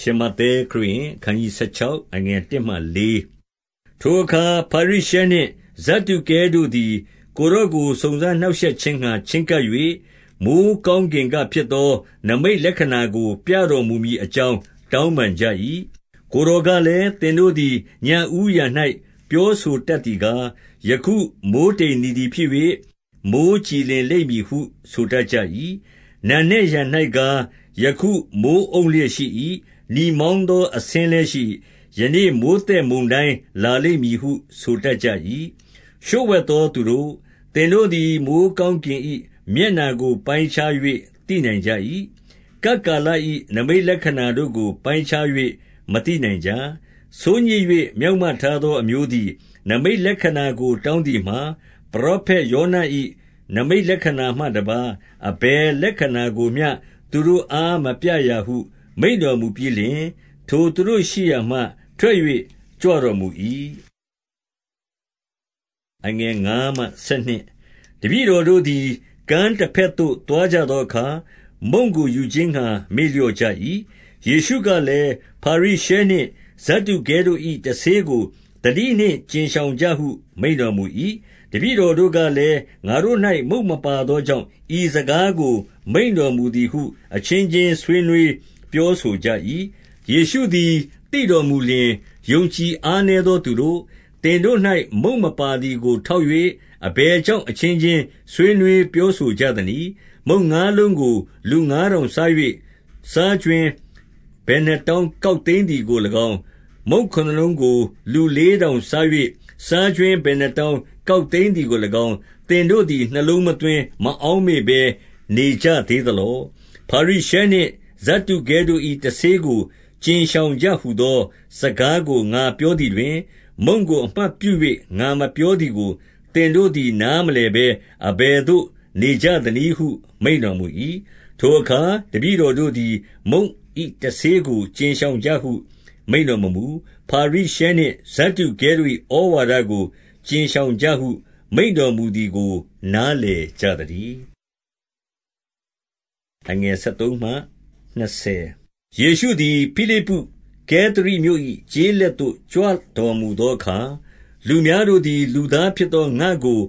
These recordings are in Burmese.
ရှမဿဲခရစ်ယာန်အခန်းကြီး16အငယ်1မှ4ထိုအခါဖာရိရှဲနှင့်ဇဒ္ဒုကဲတို့သည် ကိုရော့ကိုစုံစမ်းနှောက်ယှက်ခြင်းငှါချဉ်းကပ်၍မိုဃ်းကောင်းကင်ကဖြစ်သောနိမိတ်လက္ခဏာကို ပြတော်မူမည်အကြောင်းတောင်းပန်ကြ၏။ကိုယ်တော်ကလည်း၊သင်တို့သည်ညဦးယံ၌ပြောဆိုတတ်သည်ကား၊ယခုမိုဃ်းတိမ်နီသည်ဖြစ်၍မိုဃ်းကြည်လင်လိမ့်မည်ဟုဆိုတတ်ကြ၏။နံနက်ယံ၌ကား၊ယခုမိုဃ်းအုံ့လျက်ရှိ၏ နီမောင်းသော အဆင်းလည်းရှိ၏။ယနေ့မိုဃ်းသက်မုန်တိုင်းလာလိမ့်မည်ဟု ဆိုတတ်ကြ၏။လျှို့ဝှက်သောသူတို့၊သင်တို့သည် မိုဃ်းကောင်းကင်၏မျက်နှာကို ပိုင်းခြား၍သိနိုင်ကြ၏။ကပ်ကာလ၏နိမိတ်လက္ခဏာတို့ကို ပိုင်းခြား၍မသိနိုင်ကြ။ဆိုးညစ်၍မျောက်မထားသော အမျိုးသည် နိမိတ်လက္ခဏာကို တောင်းသည်မှာ၊ပရောဖက်ယောန၏နိမိတ်လက္ခဏာမှတပါး အဘယ်လက္ခဏာကိုမျှ သူတို့အား မပြရာဟု မိန့်တော်မူပြီးလျှင်၊ထိုသူတို့ရှိရာမှ ထွက်၍ကြွတော်မူ၏။5တပည့်တော်တို့သည် ကမ်းတဘက်သို့ သွားကြသောအခါ၊မုန့်ကိုယူခြင်းငှါ မေ့လျော့ကြ၏။ယေရှုကလည်း၊ဖာရိရှဲနှင့် ဇဒ္ဒုကဲတို့၏တဆေးကို သတိနှင့် ကြဉ်ရှောင်ကြဟု မိန့်တော်မူ၏။တပည့်တော်တို့ကလည်း၊ငါတို့၌မုန့်မပါသောကြောင့် ဤစကားကို မိန့်တော်မူသည်ဟု အချင်းချင်း ဆွေးနွေး ပြောဆိုကြ၏။ယေရှုသည် သိတော်မူလျှင်၊ယုံကြည်အားနည်းသောသူတို့၊သင်တို့၌မုန့်မပါသည်ကို ထောက်၍အဘယ်ကြောင့် အချင်းချင်း ဆွေးနွေးပြောဆိုကြသနည်း။မုန့်ငါးလုံးကို လူငါးထောင်စား၍စားကြွင်းဘယ်နှစ်တောင်း ကောက်သိမ်းသည်ကို၎င်း၊မုန့်ခုနစ်လုံးကို လူလေးထောင်စား၍စားကြွင်းဘယ်နှစ်တောင်း ကောက်သိမ်းသည်ကို၎င်း၊သင်တို့သည် နှလုံးမသွင်း မအောက်မေ့ဘဲ နေကြသေးသလော။ဖာရိရှဲနှင့် ဇဒ္ဒုကဲတို့၏တဆေးကို ကြဉ်ရှောင်ကြဟူသော စကားကို ငါပြောသည်တွင်၊မုန့်ကိုအမှတ်ပြု၍ငါမပြောသည်ကို သင်တို့သည် နားမလည်ဘဲ အဘယ်သို့ နေကြသနည်းဟု မိန့်တော်မူ၏။ထိုအခါ တပည့်တော်တို့သည် မုန့်၏တဆေးကို ကြဉ်ရှောင်ကြဟု မိန့်တော်မမူ။ဖာရိရှဲနှင့် ဇဒ္ဒုကဲတို့၏ဩဝါဒကို ကြဉ်ရှောင်ကြဟု မိန့်တော်မူသည်ကို နားလည်ကြသတည်း။ ယေရှုသည် ဖိလိပ္ပုကဲသရိမြို့၏ကျေးလက်သို့ ကြွတော်မူသောအခါ၊လူများတို့သည် လူသားဖြစ်သော ငါ့ကို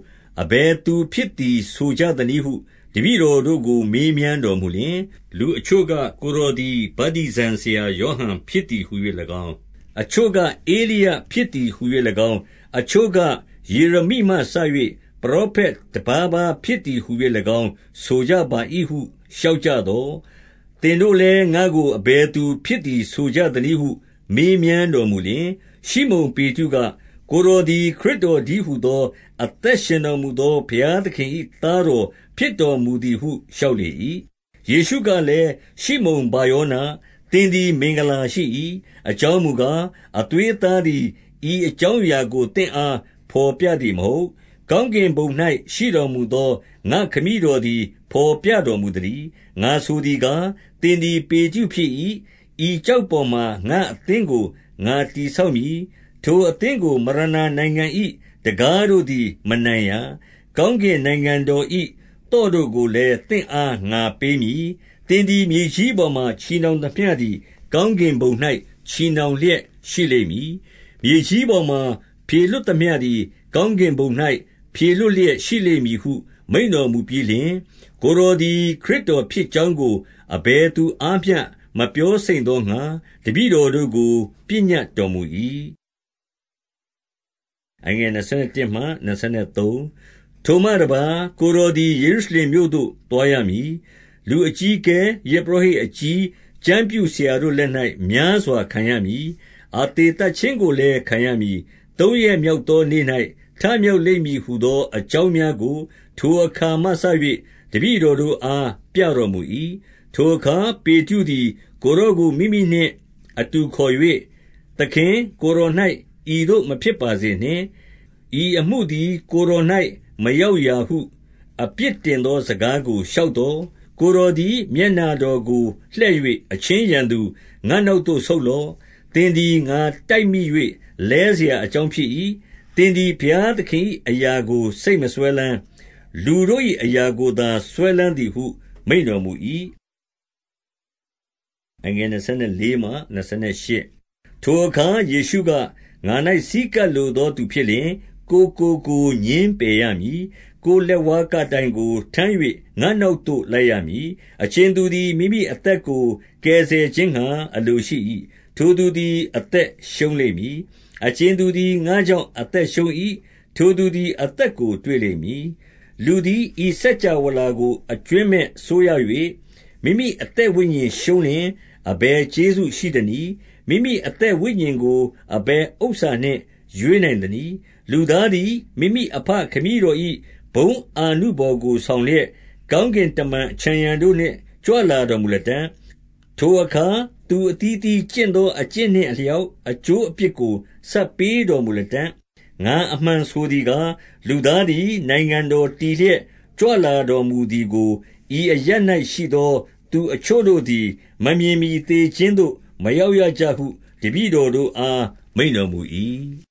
အဘယ်သူဖြစ်သည်ဆိုကြသနည်းဟု တပည့်တော်တို့ကို မေးမြန်းတော်မူလျှင်၊လူအချို့က၊ကိုယ်တော်သည် ဗတ္တိဇံဆရာယောဟန်ဖြစ်သည်ဟူ၍၎င်း၊အချို့က ဧလိယဖြစ်သည်ဟူ၍၎င်း၊အချို့က ယေရမိမှစ၍ပရောဖက်တပါးပါးဖြစ်သည်ဟူ၍၎င်း ဆိုကြပါ၏ဟု လျှောက်ကြသော်၊ သင်တို့လည်း ငါ့ကိုအဘယ်သူဖြစ်သည်ဆိုကြသနည်းဟု မေးမြန်းတော်မူလျှင်၊ရှိမုန်ပေတရုက၊ကိုယ်တော်သည် ခရစ်တော်တည်းဟူသော အသက်ရှင်တော်မူသော ဘုရားသခင်၏သားတော်ဖြစ်တော်မူသည်ဟု လျှောက်လေ၏။ယေရှုကလည်း၊ရှိမုန်ဗာယောန၊သင်သည် မင်္ဂလာရှိ၏။အကြောင်းမူကား၊အသွေးအသားသည် ဤအကြောင်းအရာကို သင့်အား ဘော်ပြသည်မဟုတ်။ ကောင်းကင်ဘုံ၌ရှိတော်မူသော ငါ့ခမည်းတော်သည် ဘော်ပြတော်မူသတည်း။ငါဆိုသည်ကား၊သင်သည် ပေတရုဖြစ်၏။ဤကျောက်ပေါ်မှာ ငါ့အသင်းကို ငါတည်ဆောက်မည်။ထိုအသင်းကို မရဏာနိုင်ငံ၏တံခါးတို့သည် မနိုင်ရာ။ကောင်းကင်နိုင်ငံတော်၏သော့တို့ကိုလည်း သင့်အား ငါပေးမည်။သင်သည် မြေကြီးပေါ်မှာ ချည်နှောင်သမျှသည် ကောင်းကင်ဘုံ၌ချည်နှောင်လျက်ရှိလိမ့်မည်။မြေကြီးပေါ်မှာဖြေလွှတ်သမျှသည် ကောင်းကင်ဘုံ၌ ဖြေလွှတ်လျက်ရှိလိမ့်မည်ဟု မိန့်တော်မူပြီးလျှင်၊ကိုယ်တော်သည် ခရစ်တော်ဖြစ်ကြောင်းကို အဘယ်သူအားမျှ မပြောစိမ့်သောငှါ တပည့်တော်တို့ကို ပညတ်တော်မူ၏။ထိုမှတပါး၊ကိုယ်တော်သည် ယေရုရှလင်မြို့သို့ သွားရမည်။လူအကြီးအကဲ၊ယဇ်ပုရောဟိတ်အကြီး၊ကျမ်းပြုဆရာတို့လက်၌များစွာခံရမည်။အသေသတ်ခြင်းကိုလည်း ခံရမည်။သုံးရက်မြောက်သောနေ့၌ ထမြောက်လိမ့်မည်ဟူသော အကြောင်းများကို ထိုအခါမှစ၍တပည့်တော်တို့အား ပြတော်မူ၏။ထိုအခါ ပေတရုသည် ကိုယ်တော်ကို မိမိနှင့်အတူခေါ်၍၊သခင်၊ကိုယ်တော်၌ဤသို့မဖြစ်ပါစေနှင့်။ဤအမှုသည် ကိုယ်တော်၌မရောက်ရာဟု အပြစ်တင်သောစကားကို လျှောက်သော်၊ကိုယ်တော်သည် မျက်နှာတော်ကိုလှည့်၍၊အချင်းရန်သူ၊ငါ့နောက်သို့ ဆုတ်လော့။သင်သည် ငါတိုက်မိ၍လဲစရာအကြောင်းဖြစ်၏။ သင်သည် ဘုရားသခင်၏အရာကို စိတ်မစွဲလမ်း။လူတို့၏အရာကိုသာ စွဲလမ်းသည်ဟု မိန့်တော်မူ၏။အငယ်24မှ28ထိုအခါ ယေရှုက ငါ၌စီးကပ်လိုသောသူဖြစ်လျင်ကိုကိုကိုညင်းပယ်ရမည် ကိုလက်ဝါးကတိုင်ကို ထမ်း၍ငါနောက်သို့ လိုက်ရမည်အချင်းသူသည် မိမိအသက်ကို ကယ်ဆယ်ခြင်းဟံအလိုရှိ၏ထိုသူသည် အသက်ရှုံးလိမ့်မည် အချင်းသူသည် ငါကြောင့် အသက်ရှုံး၏ထိုသူသည် အသက်ကို တွေ့လိမ့်မည် လူသည် ဤစัจ java လာကို အကျွင့်မဲ့ဆိုးရ၍မိမိအသက်ဝိညာဉ်ရှုံးလျင် အဘယ်ကျေးဇူးရှိသနည်း။မိမိအသက်ဝိညာဉ်ကို အဘယ်ဥစ္စာနှင့် ရွေးနိုင်သနည်း။လူသားသည် မိမိအဘခမည်းတော်၏ဘုန်းအာနုဘော်ကို ဆောင်လျက်၊ကောင်းကင်တမန်အခြံရံတို့နှင့် ကြွလာတော်မူလတံ့။ထိုအခါ သူအသီးသီးကျင့်သောအကျင့်နှင့်အလျောက် အကျိုးအပြစ်ကို ဆပ်ပေးတော်မူလတံ့။ငါအမှန်ဆိုသည်ကား၊လူသားသည် နိုင်ငံတော်တည်လျက် ကြွလာတော်မူသည်ကို ဤအရပ်၌ရှိသော သူအချို့တို့သည် မမြင်မှီသေခြင်းသို့ မရောက်ရကြဟု တပည့်တော်တို့အား မိန့်တော်မူ၏။